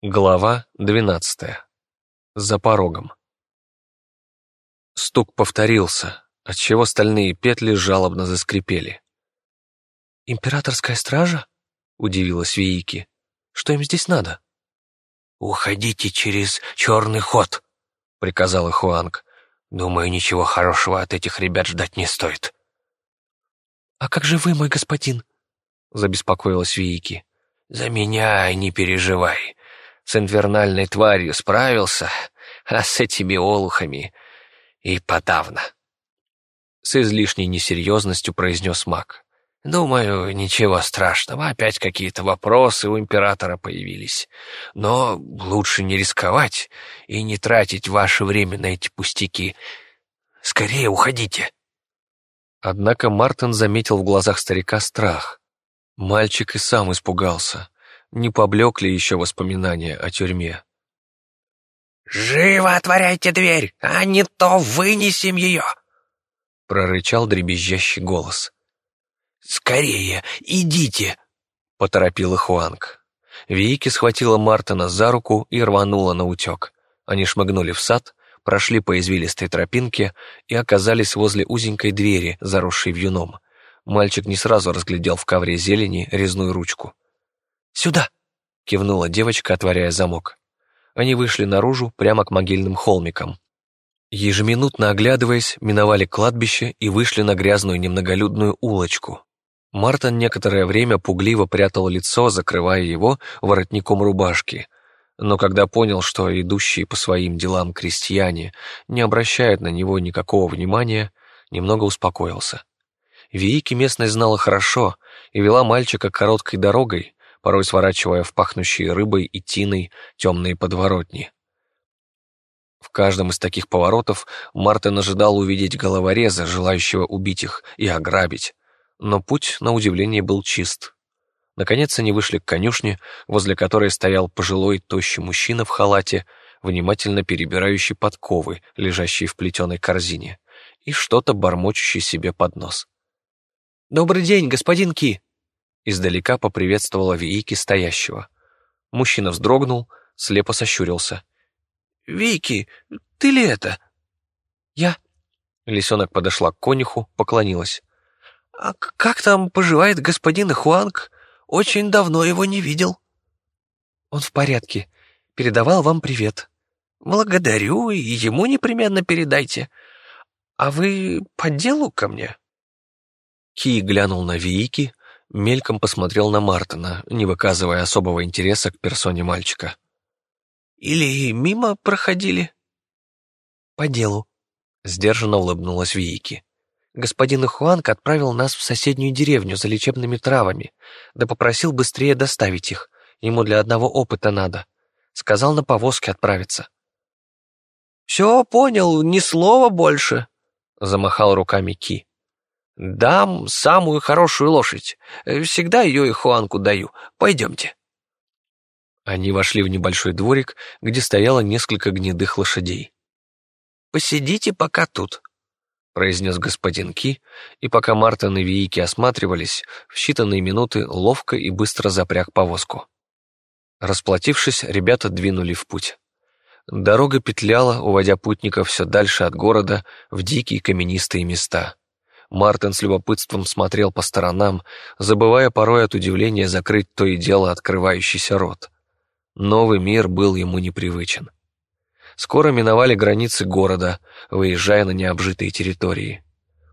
Глава двенадцатая. За порогом. Стук повторился, отчего стальные петли жалобно заскрипели. «Императорская стража?» — удивилась Виики. «Что им здесь надо?» «Уходите через черный ход», — приказал Хуанг. «Думаю, ничего хорошего от этих ребят ждать не стоит». «А как же вы, мой господин?» — забеспокоилась Виики. «За меня не переживай. С инфернальной тварью справился, а с этими олухами и подавно». С излишней несерьезностью произнес маг. «Думаю, ничего страшного, опять какие-то вопросы у императора появились. Но лучше не рисковать и не тратить ваше время на эти пустяки. Скорее уходите». Однако Мартин заметил в глазах старика страх. Мальчик и сам испугался не поблекли еще воспоминания о тюрьме. «Живо отворяйте дверь, а не то вынесем ее!» прорычал дребезжащий голос. «Скорее, идите!» — поторопил их Хуанг. Вики схватила Мартина за руку и рванула на утек. Они шмыгнули в сад, прошли по извилистой тропинке и оказались возле узенькой двери, заросшей вьюном. Мальчик не сразу разглядел в ковре зелени резную ручку. «Сюда!» — кивнула девочка, отворяя замок. Они вышли наружу, прямо к могильным холмикам. Ежеминутно оглядываясь, миновали кладбище и вышли на грязную немноголюдную улочку. Мартин некоторое время пугливо прятал лицо, закрывая его воротником рубашки, но когда понял, что идущие по своим делам крестьяне не обращают на него никакого внимания, немного успокоился. Виики местность знала хорошо и вела мальчика короткой дорогой, порой сворачивая в пахнущие рыбой и тиной темные подворотни. В каждом из таких поворотов Мартин ожидал увидеть головореза, желающего убить их и ограбить, но путь, на удивление, был чист. Наконец они вышли к конюшне, возле которой стоял пожилой тощий мужчина в халате, внимательно перебирающий подковы, лежащие в плетеной корзине, и что-то бормочущий себе под нос. «Добрый день, господин Ки!» Издалека поприветствовала Вики стоящего. Мужчина вздрогнул, слепо сощурился. «Вики, ты ли это?» «Я». Лисенок подошла к конюху, поклонилась. «А как там поживает господин Хуанг? Очень давно его не видел». «Он в порядке. Передавал вам привет». «Благодарю, и ему непременно передайте. А вы по делу ко мне?» Ки глянул на Вики, мельком посмотрел на Мартина, не выказывая особого интереса к персоне мальчика. «Или мимо проходили?» «По делу», — сдержанно улыбнулась Вики. «Господин Ихуанг отправил нас в соседнюю деревню за лечебными травами, да попросил быстрее доставить их, ему для одного опыта надо. Сказал на повозке отправиться». «Все понял, ни слова больше», — замахал руками Ки. «Дам самую хорошую лошадь. Всегда ее и Хуанку даю. Пойдемте». Они вошли в небольшой дворик, где стояло несколько гнедых лошадей. «Посидите пока тут», — произнес господин Ки, и пока Мартин и Виики осматривались, в считанные минуты ловко и быстро запряг повозку. Расплатившись, ребята двинули в путь. Дорога петляла, уводя путников все дальше от города в дикие каменистые места. Мартин с любопытством смотрел по сторонам, забывая порой от удивления закрыть то и дело открывающийся рот. Новый мир был ему непривычен. Скоро миновали границы города, выезжая на необжитые территории.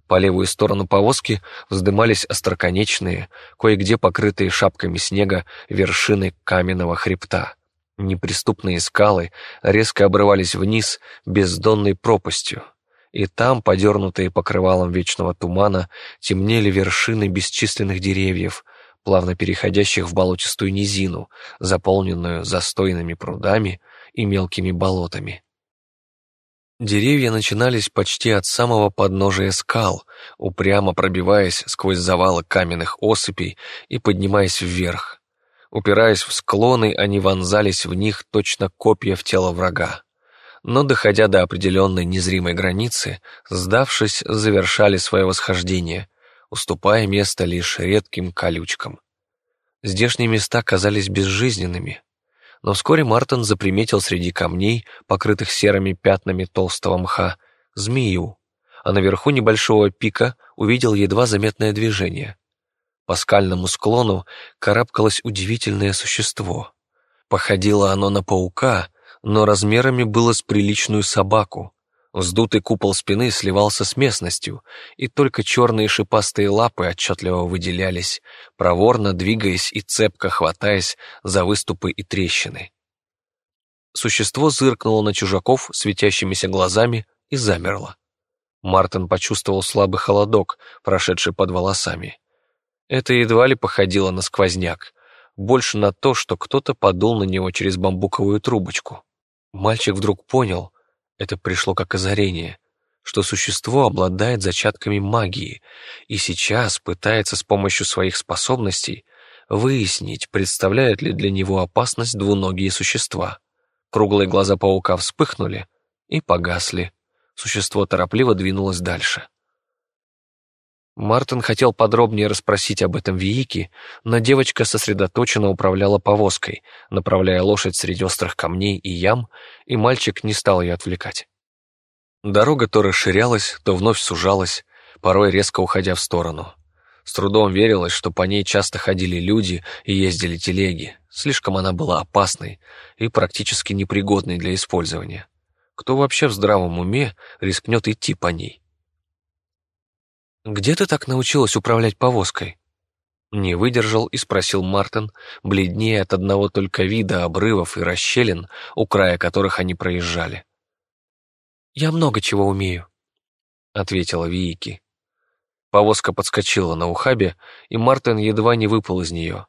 По левую сторону повозки вздымались остроконечные, кое-где покрытые шапками снега вершины каменного хребта. Неприступные скалы резко обрывались вниз бездонной пропастью, и там, подернутые покрывалом вечного тумана, темнели вершины бесчисленных деревьев, плавно переходящих в болотистую низину, заполненную застойными прудами и мелкими болотами. Деревья начинались почти от самого подножия скал, упрямо пробиваясь сквозь завалы каменных осыпей и поднимаясь вверх. Упираясь в склоны, они вонзались в них точно копья в тело врага но, доходя до определенной незримой границы, сдавшись, завершали свое восхождение, уступая место лишь редким колючкам. Здешние места казались безжизненными, Но вскоре Мартин заприметил среди камней, покрытых серыми пятнами толстого мха, змею, а наверху небольшого пика увидел едва заметное движение. По скальному склону карабкалось удивительное существо. Походило оно на паука, но размерами было с приличную собаку. Вздутый купол спины сливался с местностью, и только черные шипастые лапы отчетливо выделялись, проворно двигаясь и цепко хватаясь за выступы и трещины. Существо зыркнуло на чужаков светящимися глазами и замерло. Мартин почувствовал слабый холодок, прошедший под волосами. Это едва ли походило на сквозняк, больше на то, что кто-то подул на него через бамбуковую трубочку. Мальчик вдруг понял, это пришло как озарение, что существо обладает зачатками магии и сейчас пытается с помощью своих способностей выяснить, представляют ли для него опасность двуногие существа. Круглые глаза паука вспыхнули и погасли. Существо торопливо двинулось дальше. Мартин хотел подробнее расспросить об этом Виики, но девочка сосредоточенно управляла повозкой, направляя лошадь среди острых камней и ям, и мальчик не стал ее отвлекать. Дорога то расширялась, то вновь сужалась, порой резко уходя в сторону. С трудом верилось, что по ней часто ходили люди и ездили телеги. Слишком она была опасной и практически непригодной для использования. Кто вообще в здравом уме рискнет идти по ней? «Где ты так научилась управлять повозкой?» Не выдержал и спросил Мартин, бледнее от одного только вида обрывов и расщелин, у края которых они проезжали. «Я много чего умею», — ответила Вики. Повозка подскочила на ухабе, и Мартин едва не выпал из нее.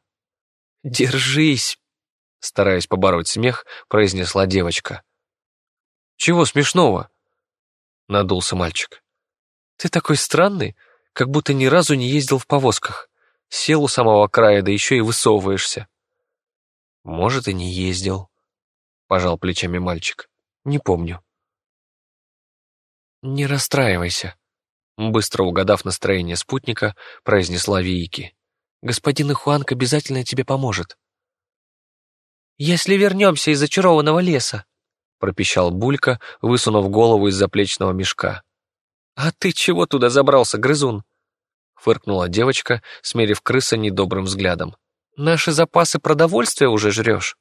«Держись!» — стараясь побороть смех, произнесла девочка. «Чего смешного?» — надулся мальчик. «Ты такой странный, как будто ни разу не ездил в повозках. Сел у самого края, да еще и высовываешься. Может, и не ездил, пожал плечами мальчик. Не помню. Не расстраивайся, быстро угадав настроение спутника, произнесла Вики. Господин Ихуанг обязательно тебе поможет. «Если вернемся из зачарованного леса», — пропищал Булька, высунув голову из заплечного мешка. «А ты чего туда забрался, грызун?» Фыркнула девочка, смерив крыса недобрым взглядом. «Наши запасы продовольствия уже жрешь?»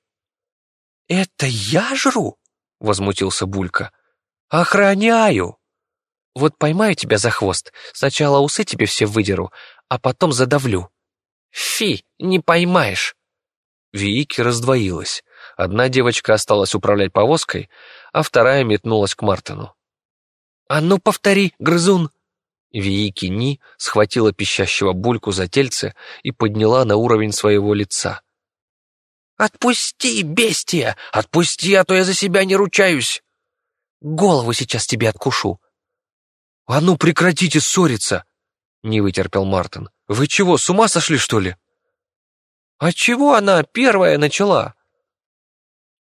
«Это я жру?» — возмутился Булька. «Охраняю!» «Вот поймаю тебя за хвост, сначала усы тебе все выдеру, а потом задавлю». «Фи, не поймаешь!» Вики раздвоилась. Одна девочка осталась управлять повозкой, а вторая метнулась к Мартину. «А ну, повтори, грызун!» Виики Ни схватила пищащего бульку за тельце и подняла на уровень своего лица. «Отпусти, бестия! Отпусти, а то я за себя не ручаюсь! Голову сейчас тебе откушу!» «А ну, прекратите ссориться!» — не вытерпел Мартин. «Вы чего, с ума сошли, что ли?» «А чего она первая начала?»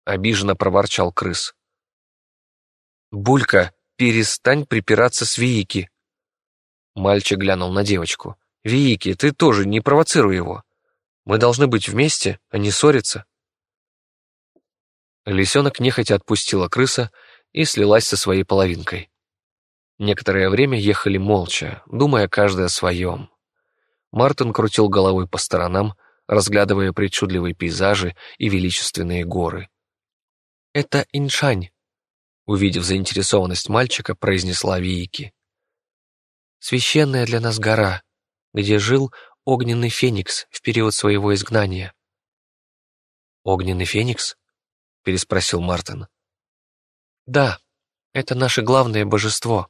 Обиженно проворчал крыс. «Булька, «Перестань припираться с Виики!» Мальчик глянул на девочку. «Виики, ты тоже не провоцируй его. Мы должны быть вместе, а не ссориться». Лисенок нехотя отпустила крыса и слилась со своей половинкой. Некоторое время ехали молча, думая каждый о своем. Мартин крутил головой по сторонам, разглядывая причудливые пейзажи и величественные горы. «Это Иншань», Увидев заинтересованность мальчика, произнесла Вики. «Священная для нас гора, где жил огненный феникс в период своего изгнания». «Огненный феникс?» — переспросил Мартин. «Да, это наше главное божество.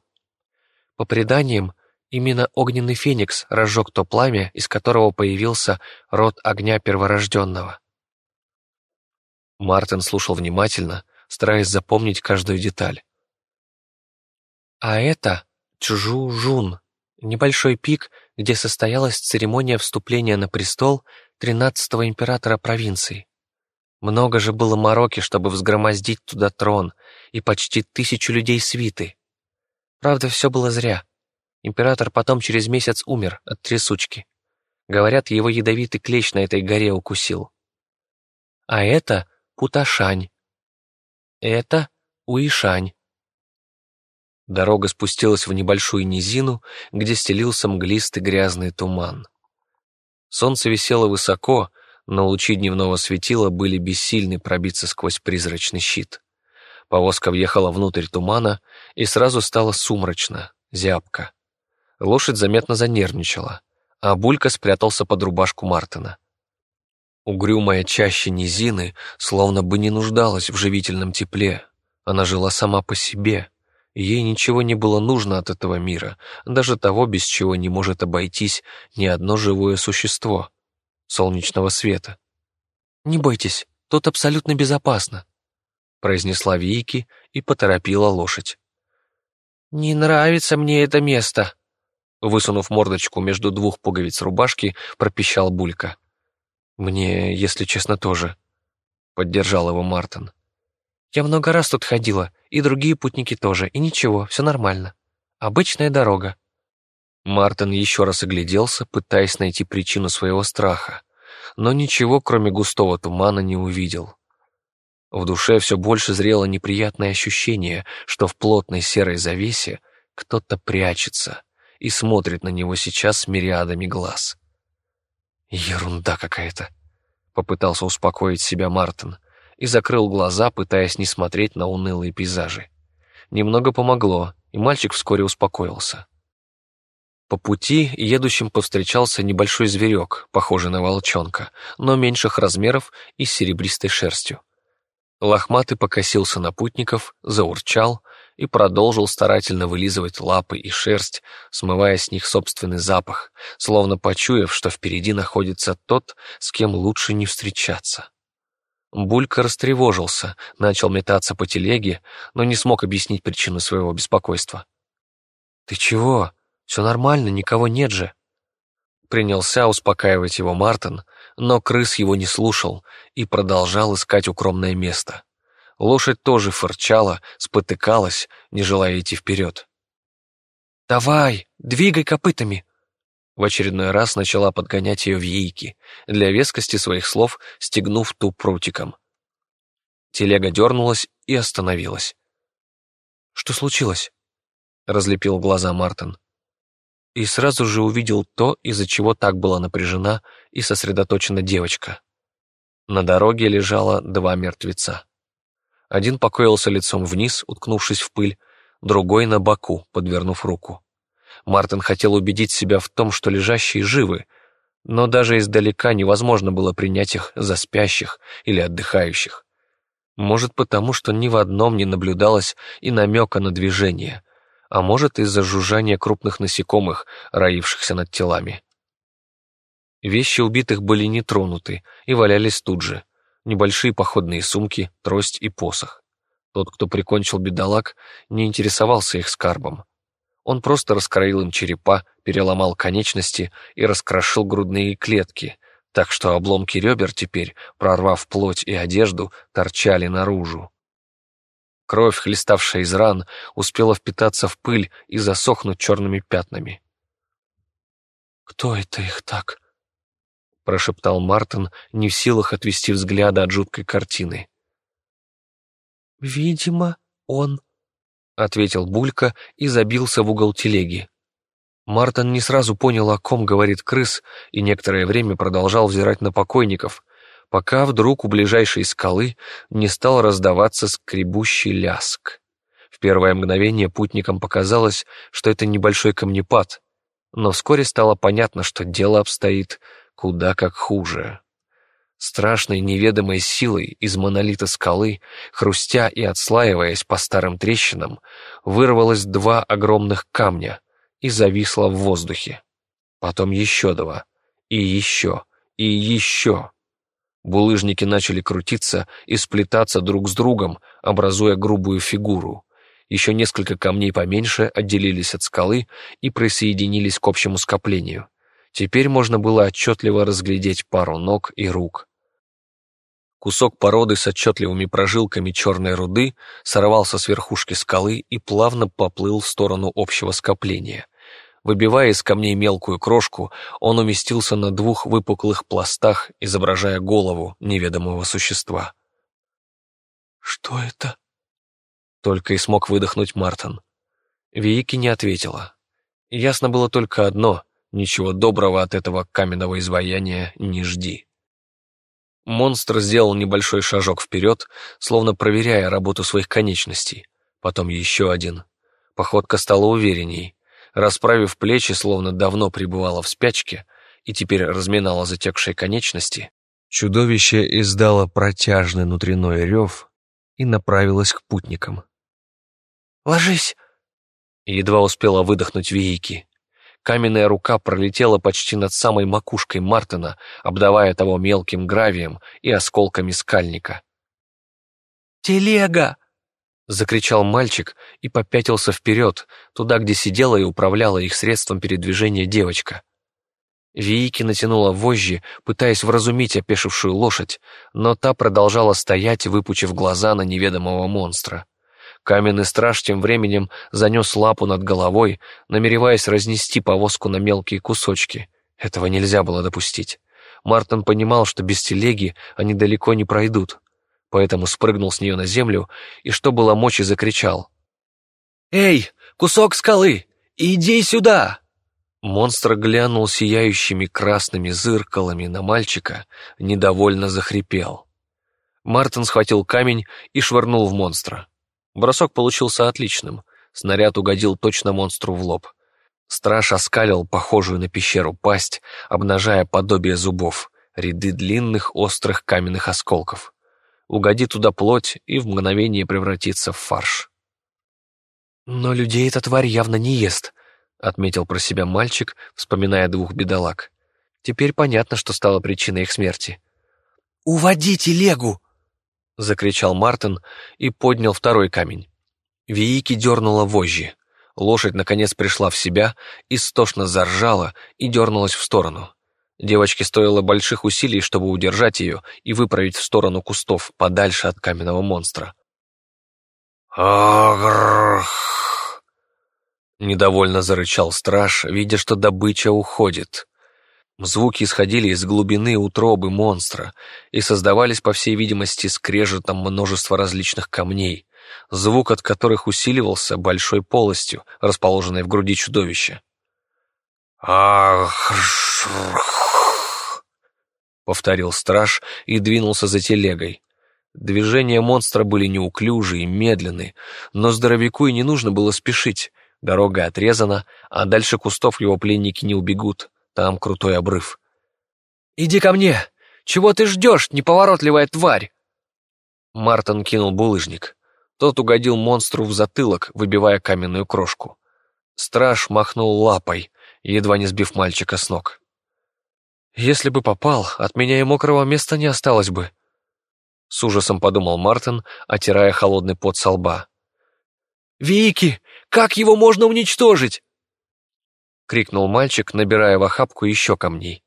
По преданиям, именно огненный феникс разжег то пламя, из которого появился род огня перворожденного». Мартин слушал внимательно, стараясь запомнить каждую деталь. А это Чжу-Жун, небольшой пик, где состоялась церемония вступления на престол тринадцатого императора провинции. Много же было мороки, чтобы взгромоздить туда трон, и почти тысячу людей свиты. Правда, все было зря. Император потом через месяц умер от трясучки. Говорят, его ядовитый клещ на этой горе укусил. А это Путашань. Это Уишань. Дорога спустилась в небольшую низину, где стелился мглистый грязный туман. Солнце висело высоко, но лучи дневного светила были бессильны пробиться сквозь призрачный щит. Повозка въехала внутрь тумана, и сразу стало сумрачно, зябко. Лошадь заметно занервничала, а Булька спрятался под рубашку Мартина. Угрюмая чаще низины словно бы не нуждалась в живительном тепле. Она жила сама по себе, Ей ничего не было нужно от этого мира, даже того, без чего не может обойтись ни одно живое существо — солнечного света. «Не бойтесь, тут абсолютно безопасно», — произнесла Вики и поторопила лошадь. «Не нравится мне это место», — высунув мордочку между двух пуговиц рубашки, пропищал Булька. «Мне, если честно, тоже», — поддержал его Мартин. «Я много раз тут ходила, и другие путники тоже, и ничего, все нормально. Обычная дорога». Мартин еще раз огляделся, пытаясь найти причину своего страха, но ничего, кроме густого тумана, не увидел. В душе все больше зрело неприятное ощущение, что в плотной серой завесе кто-то прячется и смотрит на него сейчас с мириадами глаз. «Ерунда какая-то», — попытался успокоить себя Мартин и закрыл глаза, пытаясь не смотреть на унылые пейзажи. Немного помогло, и мальчик вскоре успокоился. По пути едущим повстречался небольшой зверек, похожий на волчонка, но меньших размеров и с серебристой шерстью. Лохматый покосился на путников, заурчал и продолжил старательно вылизывать лапы и шерсть, смывая с них собственный запах, словно почуяв, что впереди находится тот, с кем лучше не встречаться. Булька растревожился, начал метаться по телеге, но не смог объяснить причину своего беспокойства. «Ты чего? Все нормально, никого нет же». Принялся успокаивать его Мартин, но крыс его не слушал и продолжал искать укромное место. Лошадь тоже фырчала, спотыкалась, не желая идти вперед. «Давай, двигай копытами!» В очередной раз начала подгонять ее в яйки, для вескости своих слов стегнув ту прутиком. Телега дернулась и остановилась. «Что случилось?» — разлепил глаза Мартин. И сразу же увидел то, из-за чего так была напряжена и сосредоточена девочка. На дороге лежало два мертвеца. Один покоился лицом вниз, уткнувшись в пыль, другой на боку, подвернув руку. Мартин хотел убедить себя в том, что лежащие живы, но даже издалека невозможно было принять их за спящих или отдыхающих. Может, потому что ни в одном не наблюдалось и намека на движение, а может, из-за жужжания крупных насекомых, роившихся над телами. Вещи убитых были не тронуты и валялись тут же. Небольшие походные сумки, трость и посох. Тот, кто прикончил бедолаг, не интересовался их скарбом. Он просто раскроил им черепа, переломал конечности и раскрошил грудные клетки, так что обломки ребер теперь, прорвав плоть и одежду, торчали наружу. Кровь, хлеставшая из ран, успела впитаться в пыль и засохнуть черными пятнами. «Кто это их так?» — прошептал Мартин, не в силах отвести взгляда от жуткой картины. «Видимо, он», ответил Булька и забился в угол телеги. Мартин не сразу понял, о ком говорит крыс, и некоторое время продолжал взирать на покойников, пока вдруг у ближайшей скалы не стал раздаваться скребущий ляск. В первое мгновение путникам показалось, что это небольшой камнепад, но вскоре стало понятно, что дело обстоит куда как хуже. Страшной неведомой силой из монолита скалы, хрустя и отслаиваясь по старым трещинам, вырвалось два огромных камня и зависло в воздухе. Потом еще два, и еще, и еще. Булыжники начали крутиться и сплетаться друг с другом, образуя грубую фигуру. Еще несколько камней поменьше отделились от скалы и присоединились к общему скоплению. Теперь можно было отчетливо разглядеть пару ног и рук. Кусок породы с отчетливыми прожилками черной руды сорвался с верхушки скалы и плавно поплыл в сторону общего скопления. Выбивая из камней мелкую крошку, он уместился на двух выпуклых пластах, изображая голову неведомого существа. «Что это?» Только и смог выдохнуть Мартин. Вики не ответила. Ясно было только одно — ничего доброго от этого каменного изваяния не жди. Монстр сделал небольшой шажок вперед, словно проверяя работу своих конечностей. Потом еще один. Походка стала уверенней. Расправив плечи, словно давно пребывала в спячке, и теперь разминала затекшие конечности, чудовище издало протяжный внутренной рев и направилось к путникам. «Ложись!» Едва успела выдохнуть Виики. Каменная рука пролетела почти над самой макушкой Мартина, обдавая того мелким гравием и осколками скальника. «Телега!» — закричал мальчик и попятился вперед, туда, где сидела и управляла их средством передвижения девочка. Виики натянула вожжи, пытаясь вразумить опешившую лошадь, но та продолжала стоять, выпучив глаза на неведомого монстра. Каменный страж тем временем занес лапу над головой, намереваясь разнести повозку на мелкие кусочки. Этого нельзя было допустить. Мартин понимал, что без телеги они далеко не пройдут, поэтому спрыгнул с нее на землю и, что было мочи, закричал. «Эй, кусок скалы, иди сюда!» Монстр глянул сияющими красными зыркалами на мальчика, недовольно захрипел. Мартин схватил камень и швырнул в монстра. Бросок получился отличным. Снаряд угодил точно монстру в лоб. Страж оскалил похожую на пещеру пасть, обнажая подобие зубов, ряды длинных острых каменных осколков. Угоди туда плоть и в мгновение превратится в фарш. «Но людей эта тварь явно не ест», — отметил про себя мальчик, вспоминая двух бедолаг. Теперь понятно, что стало причиной их смерти. «Уводите Легу!» — закричал Мартин и поднял второй камень. Виики дернула вожжи. Лошадь, наконец, пришла в себя, истошно заржала и дернулась в сторону. Девочке стоило больших усилий, чтобы удержать ее и выправить в сторону кустов, подальше от каменного монстра. «Агрх!» Недовольно зарычал страж, видя, что добыча уходит. Звуки исходили из глубины утробы монстра и создавались, по всей видимости, скрежетом множества различных камней, звук от которых усиливался большой полостью, расположенной в груди чудовища. «Ах!» — повторил страж и двинулся за телегой. Движения монстра были неуклюжие и медленные, но здоровяку и не нужно было спешить. Дорога отрезана, а дальше кустов его пленники не убегут. Там крутой обрыв. «Иди ко мне! Чего ты ждешь, неповоротливая тварь?» Мартин кинул булыжник. Тот угодил монстру в затылок, выбивая каменную крошку. Страж махнул лапой, едва не сбив мальчика с ног. «Если бы попал, от меня и мокрого места не осталось бы», — с ужасом подумал Мартин, отирая холодный пот со лба. «Вики, как его можно уничтожить?» — крикнул мальчик, набирая в охапку еще камней.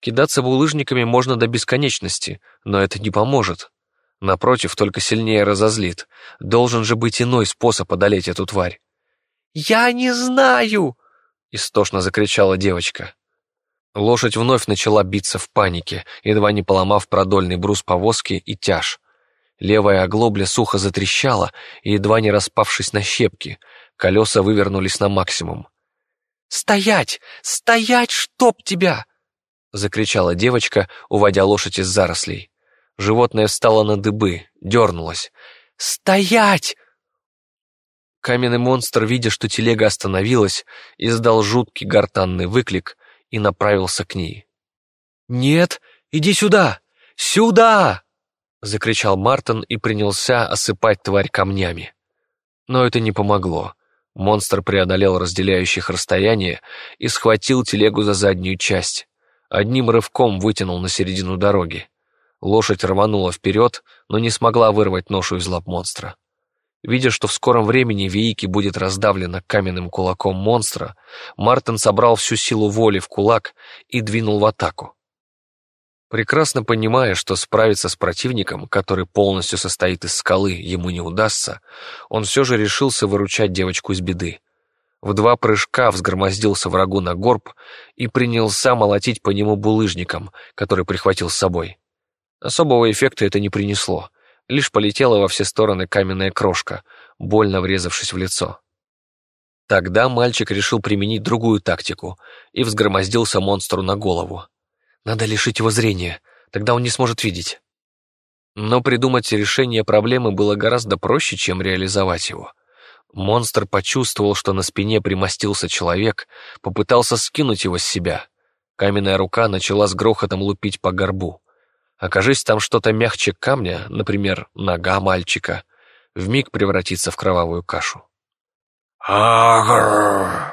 Кидаться булыжниками можно до бесконечности, но это не поможет. Напротив, только сильнее разозлит. Должен же быть иной способ одолеть эту тварь. «Я не знаю!» — истошно закричала девочка. Лошадь вновь начала биться в панике, едва не поломав продольный брус повозки и тяж. Левая оглобля сухо затрещала, едва не распавшись на щепки, колеса вывернулись на максимум. «Стоять! Стоять, чтоб тебя!» — закричала девочка, уводя лошадь из зарослей. Животное встало на дыбы, дернулось. «Стоять!» Каменный монстр, видя, что телега остановилась, издал жуткий гортанный выклик и направился к ней. «Нет, иди сюда! Сюда!» — закричал Мартин и принялся осыпать тварь камнями. Но это не помогло. Монстр преодолел разделяющих расстояние и схватил телегу за заднюю часть. Одним рывком вытянул на середину дороги. Лошадь рванула вперед, но не смогла вырвать ношу из лап монстра. Видя, что в скором времени Виики будет раздавлена каменным кулаком монстра, Мартин собрал всю силу воли в кулак и двинул в атаку. Прекрасно понимая, что справиться с противником, который полностью состоит из скалы, ему не удастся, он все же решился выручать девочку из беды. В два прыжка взгромоздился врагу на горб и принялся молотить по нему булыжником, который прихватил с собой. Особого эффекта это не принесло. Лишь полетела во все стороны каменная крошка, больно врезавшись в лицо. Тогда мальчик решил применить другую тактику и взгромоздился монстру на голову. Надо лишить его зрения, тогда он не сможет видеть. Но придумать решение проблемы было гораздо проще, чем реализовать его. Монстр почувствовал, что на спине примостился человек, попытался скинуть его с себя. Каменная рука начала с грохотом лупить по горбу. Окажись там что-то мягче камня, например, нога мальчика, вмиг превратится в кровавую кашу. Агр!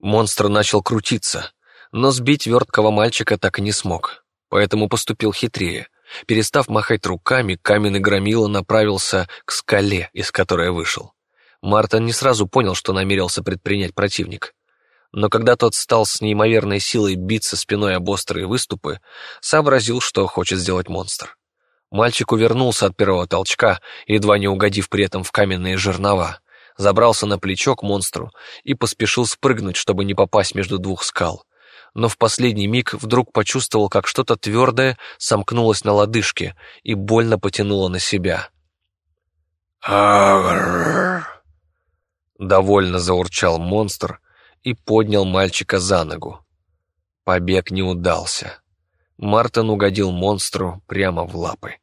Монстр начал крутиться, но сбить верткого мальчика так и не смог, поэтому поступил хитрее. Перестав махать руками, каменный громила направился к скале, из которой вышел. Мартин не сразу понял, что намерился предпринять противник. Но когда тот стал с неимоверной силой биться спиной об острые выступы, сообразил, что хочет сделать монстр. Мальчик увернулся от первого толчка, едва не угодив при этом в каменные жернова, забрался на плечо к монстру и поспешил спрыгнуть, чтобы не попасть между двух скал. Но в последний миг вдруг почувствовал, как что-то твердое сомкнулось на лодыжке и больно потянуло на себя. Довольно заурчал монстр и поднял мальчика за ногу. Побег не удался. Мартин угодил монстру прямо в лапы.